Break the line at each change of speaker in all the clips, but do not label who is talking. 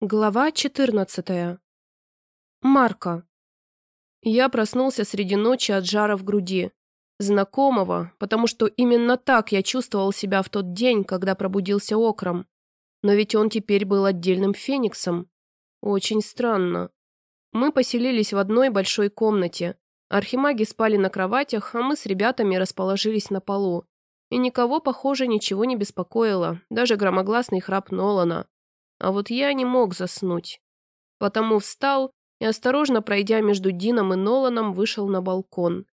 Глава 14. Марка. Я проснулся среди ночи от жара в груди. Знакомого, потому что именно так я чувствовал себя в тот день, когда пробудился окром. Но ведь он теперь был отдельным фениксом. Очень странно. Мы поселились в одной большой комнате. Архимаги спали на кроватях, а мы с ребятами расположились на полу. И никого, похоже, ничего не беспокоило, даже громогласный храп Нолана. А вот я не мог заснуть. Потому встал и, осторожно пройдя между Дином и Ноланом, вышел на балкон.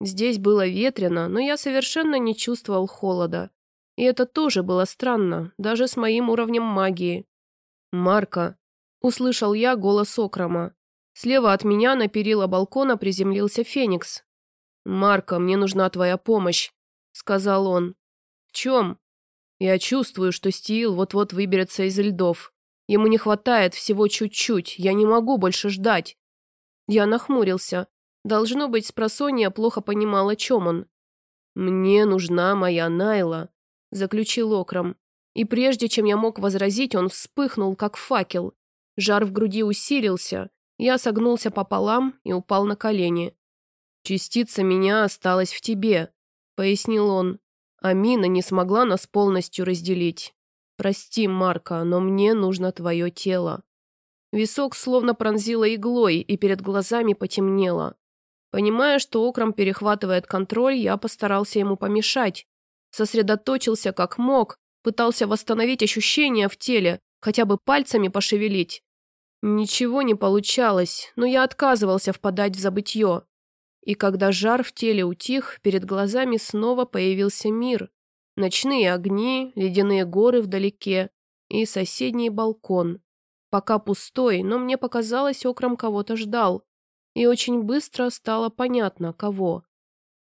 Здесь было ветрено, но я совершенно не чувствовал холода. И это тоже было странно, даже с моим уровнем магии. «Марка!» – услышал я голос Окрома. Слева от меня на перила балкона приземлился Феникс. «Марка, мне нужна твоя помощь», – сказал он. «В чем?» Я чувствую, что Стиил вот-вот выберется из льдов. Ему не хватает всего чуть-чуть, я не могу больше ждать. Я нахмурился. Должно быть, спросонья плохо понимал, о чем он. «Мне нужна моя Найла», — заключил Окром. И прежде чем я мог возразить, он вспыхнул, как факел. Жар в груди усилился. Я согнулся пополам и упал на колени. «Частица меня осталась в тебе», — пояснил он. Амина не смогла нас полностью разделить. Прости, Марка, но мне нужно твое тело. Висок словно пронзило иглой, и перед глазами потемнело. Понимая, что окром перехватывает контроль, я постарался ему помешать. Сосредоточился как мог, пытался восстановить ощущения в теле, хотя бы пальцами пошевелить. Ничего не получалось, но я отказывался впадать в забытье. И когда жар в теле утих, перед глазами снова появился мир. Ночные огни, ледяные горы вдалеке и соседний балкон. Пока пустой, но мне показалось, окром кого-то ждал. И очень быстро стало понятно, кого.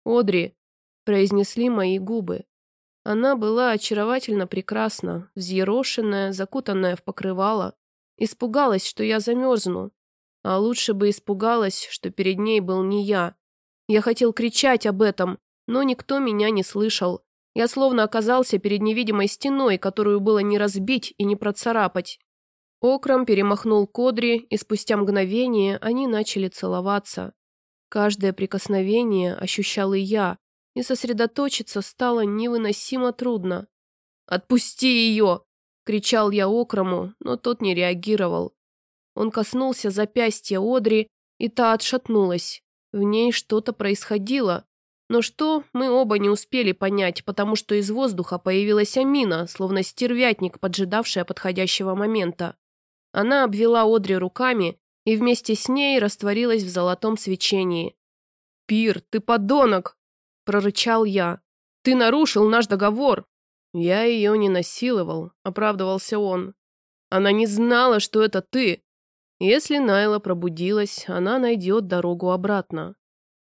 «Одри», — произнесли мои губы. Она была очаровательно прекрасна, взъерошенная, закутанная в покрывало. Испугалась, что я замерзну. А лучше бы испугалась, что перед ней был не я, я хотел кричать об этом, но никто меня не слышал. Я словно оказался перед невидимой стеной, которую было не разбить и не процарапать. Окром перемахнул Кодри, и спустя мгновение они начали целоваться. Каждое прикосновение ощущал и я, и сосредоточиться стало невыносимо трудно. «Отпусти ее!» – кричал я Окрому, но тот не реагировал. Он коснулся запястья Одри, и та отшатнулась. В ней что-то происходило. Но что, мы оба не успели понять, потому что из воздуха появилась Амина, словно стервятник, поджидавшая подходящего момента. Она обвела Одри руками и вместе с ней растворилась в золотом свечении. «Пир, ты подонок!» – прорычал я. «Ты нарушил наш договор!» «Я ее не насиловал», – оправдывался он. «Она не знала, что это ты. Если Найла пробудилась, она найдет дорогу обратно.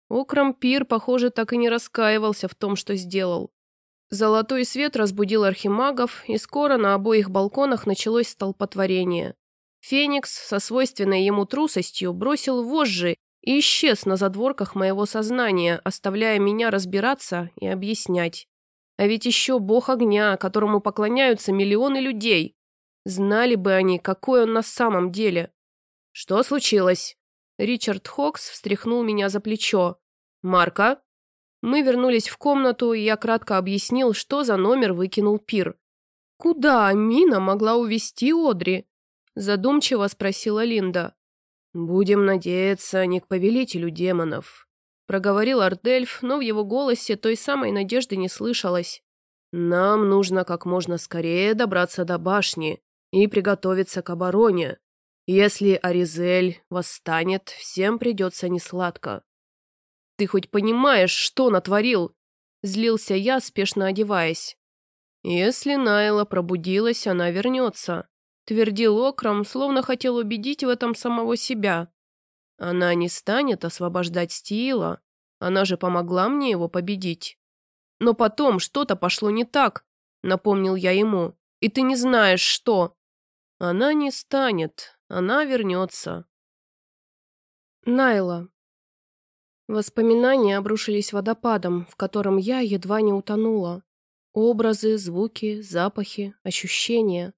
Окром Пир, похоже, так и не раскаивался в том, что сделал. Золотой свет разбудил архимагов, и скоро на обоих балконах началось столпотворение. Феникс со свойственной ему трусостью бросил вожжи и исчез на задворках моего сознания, оставляя меня разбираться и объяснять. А ведь еще бог огня, которому поклоняются миллионы людей. Знали бы они, какой он на самом деле. «Что случилось?» Ричард Хокс встряхнул меня за плечо. «Марка?» Мы вернулись в комнату, и я кратко объяснил, что за номер выкинул Пир. «Куда Амина могла увести Одри?» Задумчиво спросила Линда. «Будем надеяться не к повелителю демонов», проговорил Ардельф, но в его голосе той самой надежды не слышалось. «Нам нужно как можно скорее добраться до башни и приготовиться к обороне. Если Аризель восстанет, всем придется несладко. «Ты хоть понимаешь, что натворил?» Злился я, спешно одеваясь. «Если Найла пробудилась, она вернется», твердил Окром, словно хотел убедить в этом самого себя. «Она не станет освобождать Стила, она же помогла мне его победить». «Но потом что-то пошло не так», напомнил я ему, «и ты не знаешь, что». «Она не станет, она вернется. Найла. Воспоминания обрушились водопадом, в котором я едва не утонула. Образы, звуки, запахи, ощущения.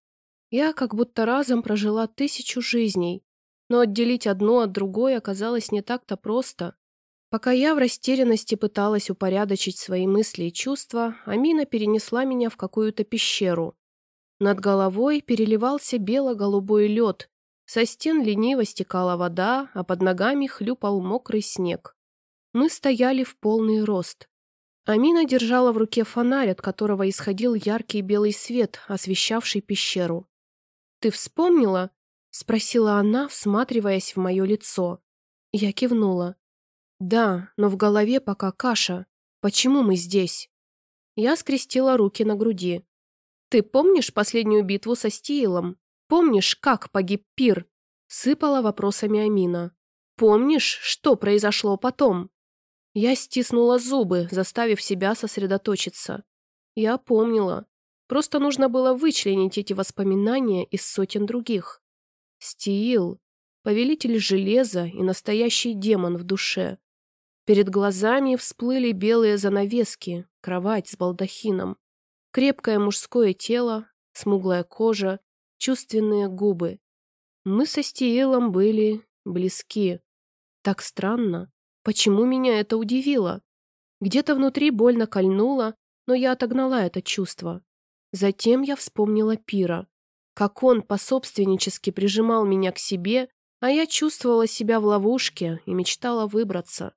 Я как будто разом прожила тысячу жизней, но отделить одно от другой оказалось не так-то просто. Пока я в растерянности пыталась упорядочить свои мысли и чувства, Амина перенесла меня в какую-то пещеру. Над головой переливался бело-голубой лед, со стен лениво стекала вода, а под ногами хлюпал мокрый снег. Мы стояли в полный рост. Амина держала в руке фонарь, от которого исходил яркий белый свет, освещавший пещеру. «Ты вспомнила?» — спросила она, всматриваясь в мое лицо. Я кивнула. «Да, но в голове пока каша. Почему мы здесь?» Я скрестила руки на груди. «Ты помнишь последнюю битву со Стиилом? Помнишь, как погиб Пир?» Сыпала вопросами Амина. «Помнишь, что произошло потом?» Я стиснула зубы, заставив себя сосредоточиться. Я помнила. Просто нужно было вычленить эти воспоминания из сотен других. Стиил, повелитель железа и настоящий демон в душе. Перед глазами всплыли белые занавески, кровать с балдахином, крепкое мужское тело, смуглая кожа, чувственные губы. Мы со Стиилом были близки. Так странно. Почему меня это удивило? Где-то внутри больно кольнуло, но я отогнала это чувство. Затем я вспомнила Пира. Как он пособственнически прижимал меня к себе, а я чувствовала себя в ловушке и мечтала выбраться.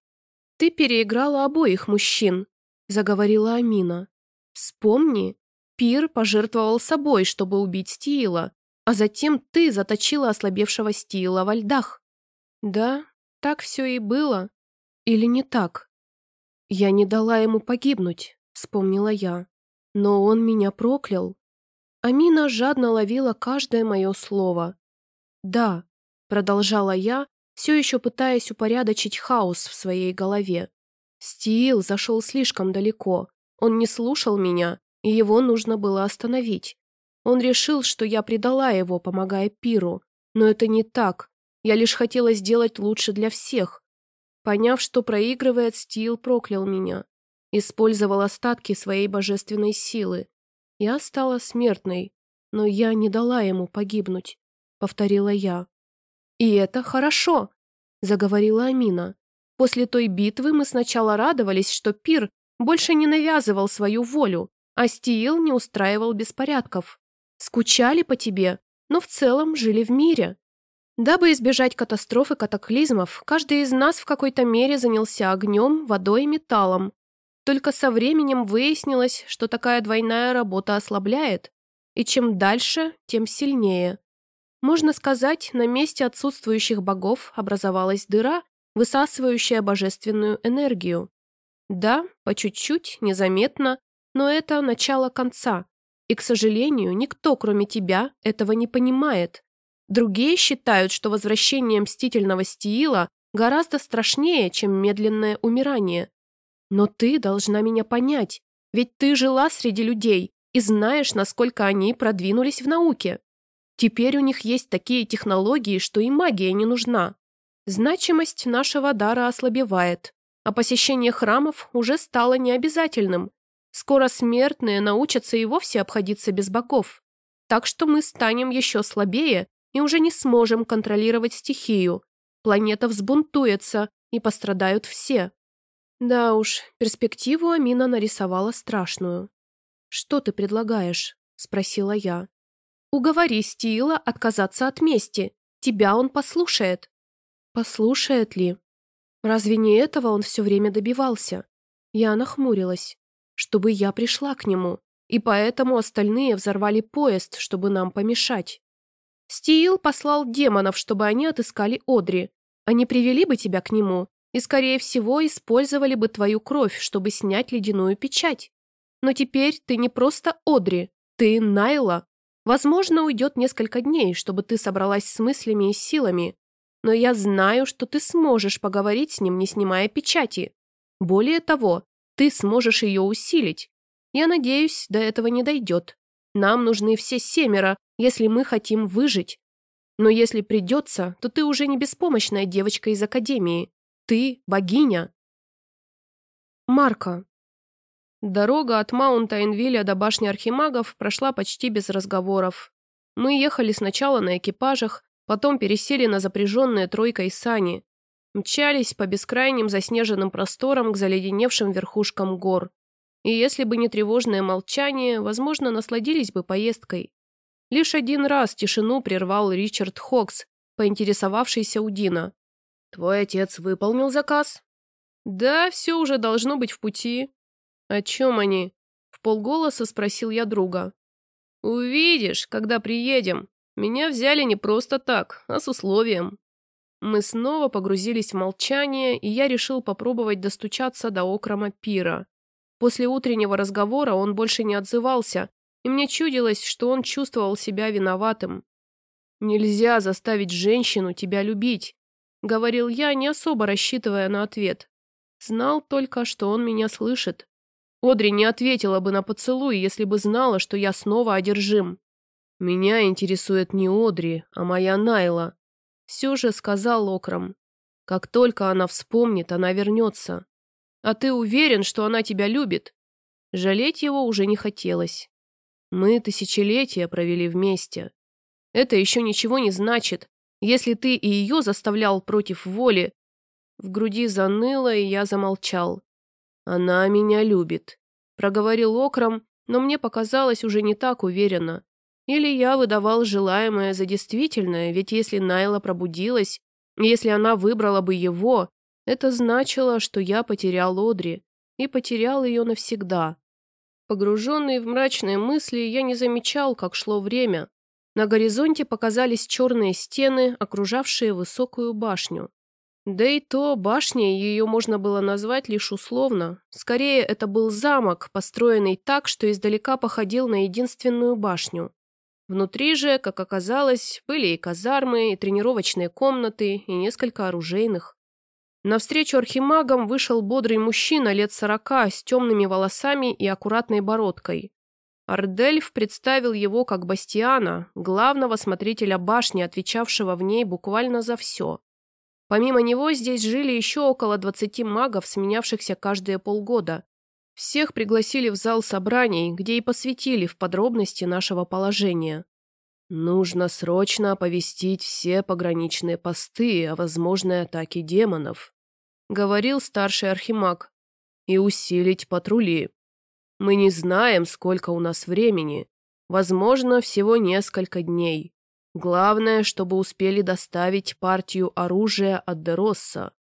«Ты переиграла обоих мужчин», — заговорила Амина. «Вспомни, Пир пожертвовал собой, чтобы убить Стиила, а затем ты заточила ослабевшего Стиила во льдах». «Да, так все и было. Или не так?» «Я не дала ему погибнуть», — вспомнила я. «Но он меня проклял». Амина жадно ловила каждое мое слово. «Да», — продолжала я, все еще пытаясь упорядочить хаос в своей голове. Стиил зашел слишком далеко. Он не слушал меня, и его нужно было остановить. Он решил, что я предала его, помогая Пиру. Но это не так. Я лишь хотела сделать лучше для всех. Поняв, что проигрывает, Стил проклял меня. Использовал остатки своей божественной силы. Я стала смертной, но я не дала ему погибнуть, повторила я. «И это хорошо», — заговорила Амина. «После той битвы мы сначала радовались, что Пир больше не навязывал свою волю, а Стиил не устраивал беспорядков. Скучали по тебе, но в целом жили в мире. Дабы избежать катастроф и катаклизмов, каждый из нас в какой-то мере занялся огнем, водой и металлом. Только со временем выяснилось, что такая двойная работа ослабляет, и чем дальше, тем сильнее. Можно сказать, на месте отсутствующих богов образовалась дыра, высасывающая божественную энергию. Да, по чуть-чуть, незаметно, но это начало конца. И, к сожалению, никто, кроме тебя, этого не понимает. Другие считают, что возвращение мстительного Стиила гораздо страшнее, чем медленное умирание. Но ты должна меня понять, ведь ты жила среди людей и знаешь, насколько они продвинулись в науке. Теперь у них есть такие технологии, что и магия не нужна. Значимость нашего дара ослабевает, а посещение храмов уже стало необязательным. Скоро смертные научатся и вовсе обходиться без богов. Так что мы станем еще слабее и уже не сможем контролировать стихию. Планета взбунтуется, и пострадают все. Да уж, перспективу Амина нарисовала страшную. «Что ты предлагаешь?» – спросила я. Уговори Стила отказаться от мести. Тебя он послушает. Послушает ли? Разве не этого он все время добивался? Я нахмурилась. Чтобы я пришла к нему. И поэтому остальные взорвали поезд, чтобы нам помешать. Стиил послал демонов, чтобы они отыскали Одри. Они привели бы тебя к нему и, скорее всего, использовали бы твою кровь, чтобы снять ледяную печать. Но теперь ты не просто Одри, ты Найла, Возможно, уйдет несколько дней, чтобы ты собралась с мыслями и силами, но я знаю, что ты сможешь поговорить с ним, не снимая печати. Более того, ты сможешь ее усилить. Я надеюсь, до этого не дойдет. Нам нужны все семеро, если мы хотим выжить. Но если придется, то ты уже не беспомощная девочка из Академии. Ты богиня. Марка. Дорога от Маунта-Энвилля до башни Архимагов прошла почти без разговоров. Мы ехали сначала на экипажах, потом пересели на запряженные тройкой сани. Мчались по бескрайним заснеженным просторам к заледеневшим верхушкам гор. И если бы не тревожное молчание, возможно, насладились бы поездкой. Лишь один раз тишину прервал Ричард Хокс, поинтересовавшийся у Дина. «Твой отец выполнил заказ?» «Да, все уже должно быть в пути». «О чем они?» — в полголоса спросил я друга. «Увидишь, когда приедем. Меня взяли не просто так, а с условием». Мы снова погрузились в молчание, и я решил попробовать достучаться до окрома пира. После утреннего разговора он больше не отзывался, и мне чудилось, что он чувствовал себя виноватым. «Нельзя заставить женщину тебя любить», — говорил я, не особо рассчитывая на ответ. Знал только, что он меня слышит. Одри не ответила бы на поцелуй, если бы знала, что я снова одержим. «Меня интересует не Одри, а моя Найла», — все же сказал Окром. «Как только она вспомнит, она вернется. А ты уверен, что она тебя любит?» Жалеть его уже не хотелось. Мы тысячелетия провели вместе. Это еще ничего не значит. Если ты и ее заставлял против воли... В груди заныло, и я замолчал. Она меня любит. Проговорил окром, но мне показалось уже не так уверенно. Или я выдавал желаемое за действительное, ведь если Найла пробудилась, если она выбрала бы его, это значило, что я потерял Одри. И потерял ее навсегда. Погруженный в мрачные мысли, я не замечал, как шло время. На горизонте показались черные стены, окружавшие высокую башню. Да и то башней ее можно было назвать лишь условно. Скорее, это был замок, построенный так, что издалека походил на единственную башню. Внутри же, как оказалось, были и казармы, и тренировочные комнаты, и несколько оружейных. Навстречу архимагам вышел бодрый мужчина лет сорока с темными волосами и аккуратной бородкой. Ардельф представил его как Бастиана, главного смотрителя башни, отвечавшего в ней буквально за все. Помимо него здесь жили еще около 20 магов, сменявшихся каждые полгода. Всех пригласили в зал собраний, где и посвятили в подробности нашего положения. Нужно срочно оповестить все пограничные посты о возможной атаке демонов, говорил старший архимаг, и усилить патрули. Мы не знаем, сколько у нас времени. Возможно, всего несколько дней. Главное, чтобы успели доставить партию оружия от Деросса.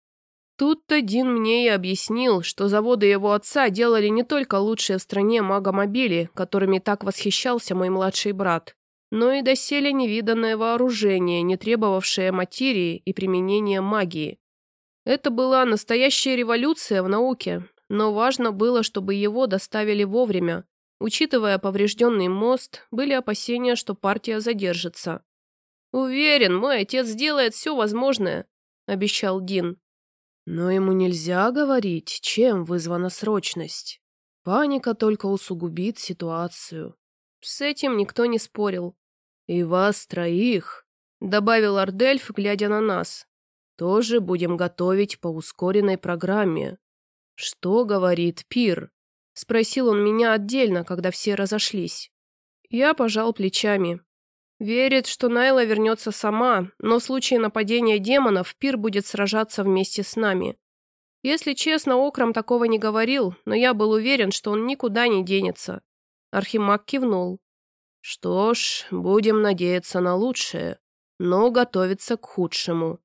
Тут-то Дин мне и объяснил, что заводы его отца делали не только лучшие в стране магомобили, которыми так восхищался мой младший брат, но и доселе невиданное вооружение, не требовавшее материи и применения магии. Это была настоящая революция в науке, но важно было, чтобы его доставили вовремя. Учитывая поврежденный мост, были опасения, что партия задержится. «Уверен, мой отец сделает все возможное», — обещал Дин. Но ему нельзя говорить, чем вызвана срочность. Паника только усугубит ситуацию. С этим никто не спорил. «И вас троих», — добавил Ардельф, глядя на нас, — «тоже будем готовить по ускоренной программе. «Что говорит Пир?» — спросил он меня отдельно, когда все разошлись. Я пожал плечами. Верит, что Найла вернется сама, но в случае нападения демонов Пир будет сражаться вместе с нами. Если честно, Окрам такого не говорил, но я был уверен, что он никуда не денется. Архимаг кивнул. Что ж, будем надеяться на лучшее, но готовиться к худшему.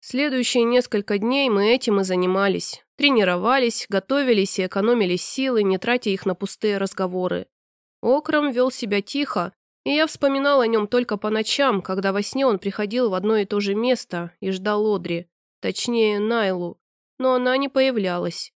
Следующие несколько дней мы этим и занимались. Тренировались, готовились и экономили силы, не тратя их на пустые разговоры. Окром вел себя тихо, и я вспоминал о нем только по ночам, когда во сне он приходил в одно и то же место и ждал Одри, точнее Найлу, но она не появлялась.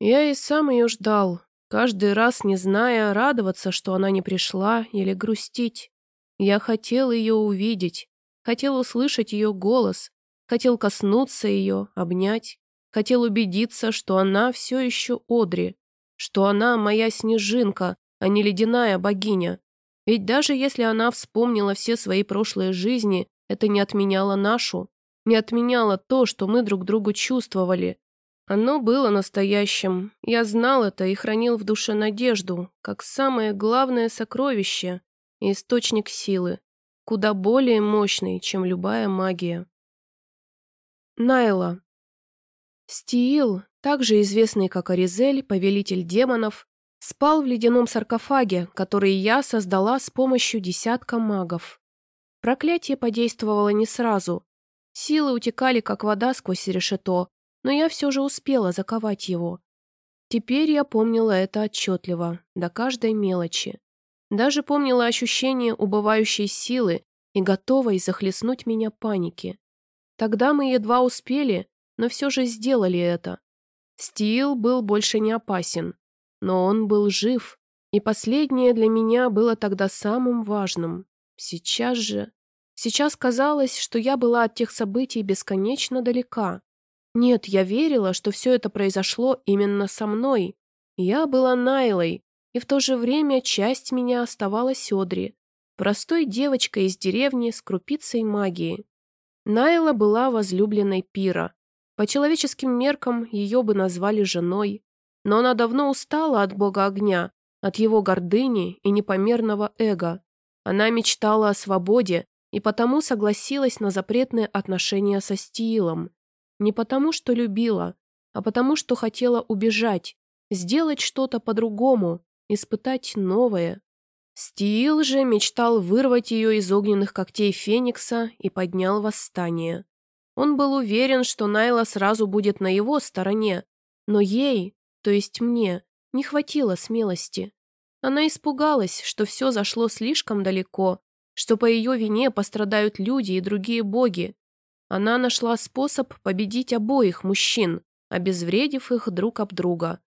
Я и сам ее ждал, каждый раз не зная, радоваться, что она не пришла, или грустить. Я хотел ее увидеть, хотел услышать ее голос, Хотел коснуться ее, обнять. Хотел убедиться, что она все еще Одри, что она моя снежинка, а не ледяная богиня. Ведь даже если она вспомнила все свои прошлые жизни, это не отменяло нашу, не отменяло то, что мы друг другу чувствовали. Оно было настоящим. Я знал это и хранил в душе надежду, как самое главное сокровище и источник силы. куда более мощный, чем любая магия. Найла. Стиил, также известный как Аризель, повелитель демонов, спал в ледяном саркофаге, который я создала с помощью десятка магов. Проклятие подействовало не сразу. Силы утекали, как вода сквозь решето, но я все же успела заковать его. Теперь я помнила это отчетливо, до каждой мелочи. Даже помнила ощущение убывающей силы и готовой захлестнуть меня паники. Тогда мы едва успели, но все же сделали это. Стил был больше не опасен, но он был жив, и последнее для меня было тогда самым важным. Сейчас же... Сейчас казалось, что я была от тех событий бесконечно далека. Нет, я верила, что все это произошло именно со мной. Я была Найлой, и в то же время часть меня оставалась Одри, простой девочкой из деревни с крупицей магии. Найла была возлюбленной Пира. По человеческим меркам ее бы назвали женой, но она давно устала от бога огня, от его гордыни и непомерного эго. Она мечтала о свободе и потому согласилась на запретные отношения со Стиилом. Не потому, что любила, а потому, что хотела убежать, сделать что-то по-другому, испытать новое. Стиил же мечтал вырвать ее из огненных когтей Феникса и поднял восстание. Он был уверен, что Найла сразу будет на его стороне, но ей, то есть мне, не хватило смелости. Она испугалась, что все зашло слишком далеко, что по ее вине пострадают люди и другие боги. Она нашла способ победить обоих мужчин, обезвредив их друг об друга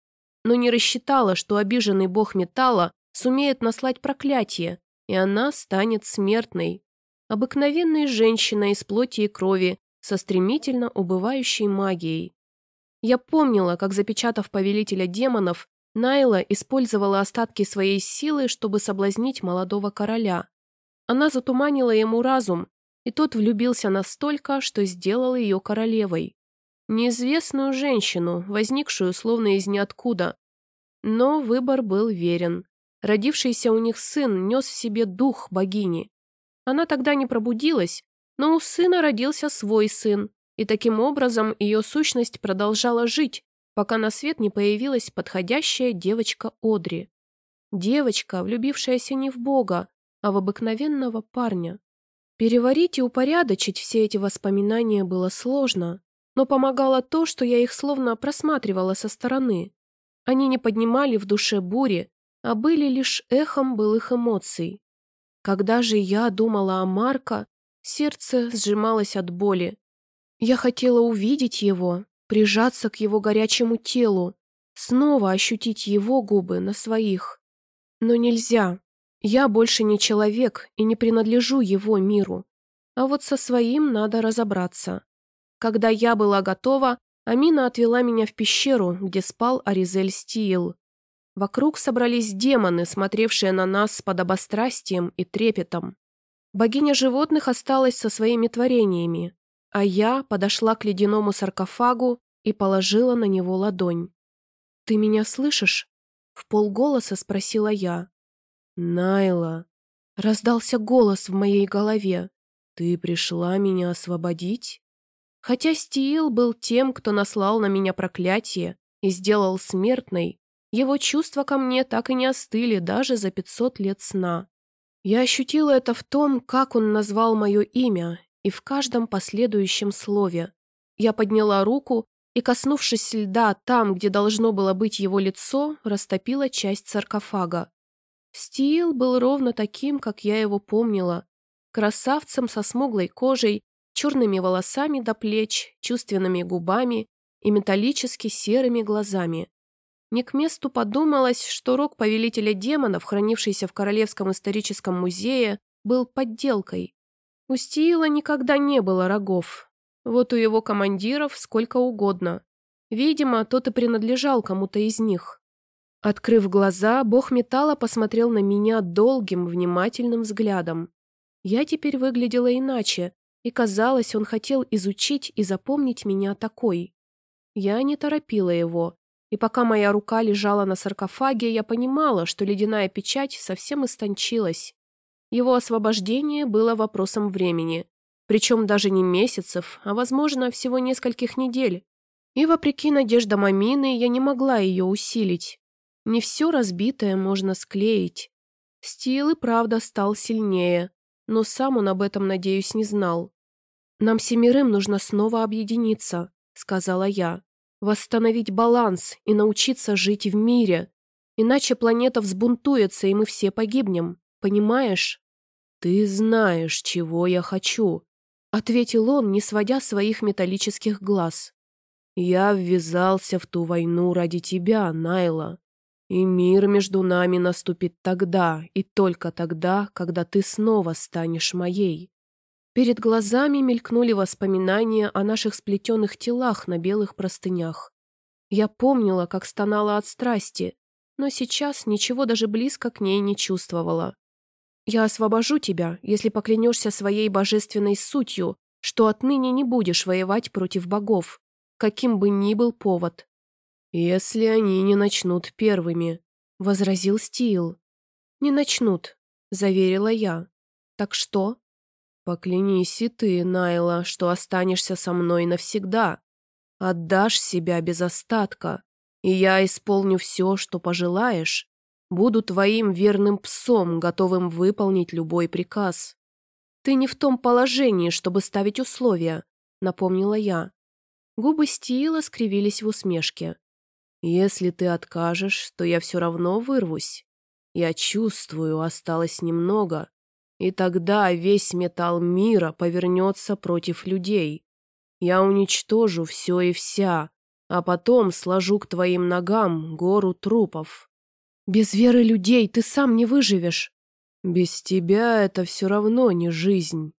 но не рассчитала, что обиженный бог металла сумеет наслать проклятие, и она станет смертной. Обыкновенной женщиной из плоти и крови, со стремительно убывающей магией. Я помнила, как, запечатав повелителя демонов, Найла использовала остатки своей силы, чтобы соблазнить молодого короля. Она затуманила ему разум, и тот влюбился настолько, что сделал ее королевой. Неизвестную женщину, возникшую словно из ниоткуда. Но выбор был верен. Родившийся у них сын нес в себе дух богини. Она тогда не пробудилась, но у сына родился свой сын, и таким образом ее сущность продолжала жить, пока на свет не появилась подходящая девочка Одри. Девочка, влюбившаяся не в Бога, а в обыкновенного парня. Переварить и упорядочить все эти воспоминания было сложно, но помогало то, что я их словно просматривала со стороны. Они не поднимали в душе бури, а были лишь эхом былых эмоций. Когда же я думала о Марко, сердце сжималось от боли. Я хотела увидеть его, прижаться к его горячему телу, снова ощутить его губы на своих. Но нельзя. Я больше не человек и не принадлежу его миру. А вот со своим надо разобраться. Когда я была готова, Амина отвела меня в пещеру, где спал Аризель Стиил. Вокруг собрались демоны, смотревшие на нас с подобострастием и трепетом. Богиня животных осталась со своими творениями, а я подошла к ледяному саркофагу и положила на него ладонь. «Ты меня слышишь?» — в полголоса спросила я. «Найла!» — раздался голос в моей голове. «Ты пришла меня освободить?» Хотя Стиил был тем, кто наслал на меня проклятие и сделал смертной, его чувства ко мне так и не остыли даже за пятьсот лет сна. Я ощутила это в том, как он назвал мое имя, и в каждом последующем слове. Я подняла руку и, коснувшись льда там, где должно было быть его лицо, растопила часть саркофага. Стиил был ровно таким, как я его помнила, красавцем со смуглой кожей черными волосами до плеч, чувственными губами и металлически серыми глазами. Не к месту подумалось, что рог повелителя демонов, хранившийся в Королевском историческом музее, был подделкой. У Стиила никогда не было рогов. Вот у его командиров сколько угодно. Видимо, тот и принадлежал кому-то из них. Открыв глаза, бог металла посмотрел на меня долгим, внимательным взглядом. Я теперь выглядела иначе, и, казалось, он хотел изучить и запомнить меня такой. Я не торопила его, и пока моя рука лежала на саркофаге, я понимала, что ледяная печать совсем истончилась. Его освобождение было вопросом времени, причем даже не месяцев, а, возможно, всего нескольких недель. И, вопреки надеждам Амины, я не могла ее усилить. Не все разбитое можно склеить. Стил и правда стал сильнее, но сам он об этом, надеюсь, не знал. «Нам семерым нужно снова объединиться», — сказала я. «Восстановить баланс и научиться жить в мире. Иначе планета взбунтуется, и мы все погибнем. Понимаешь?» «Ты знаешь, чего я хочу», — ответил он, не сводя своих металлических глаз. «Я ввязался в ту войну ради тебя, Найла. И мир между нами наступит тогда, и только тогда, когда ты снова станешь моей. Перед глазами мелькнули воспоминания о наших сплетенных телах на белых простынях. Я помнила, как стонала от страсти, но сейчас ничего даже близко к ней не чувствовала. «Я освобожу тебя, если поклянешься своей божественной сутью, что отныне не будешь воевать против богов, каким бы ни был повод», «Если они не начнут первыми», — возразил Стил. «Не начнут», — заверила я. «Так что?» «Поклянись и ты, Найла, что останешься со мной навсегда. Отдашь себя без остатка, и я исполню все, что пожелаешь. Буду твоим верным псом, готовым выполнить любой приказ». «Ты не в том положении, чтобы ставить условия», — напомнила я. Губы Стила скривились в усмешке. Если ты откажешь, то я все равно вырвусь. Я чувствую, осталось немного, и тогда весь металл мира повернется против людей. Я уничтожу все и вся, а потом сложу к твоим ногам гору трупов. Без веры людей ты сам не выживешь. Без тебя это все равно не жизнь.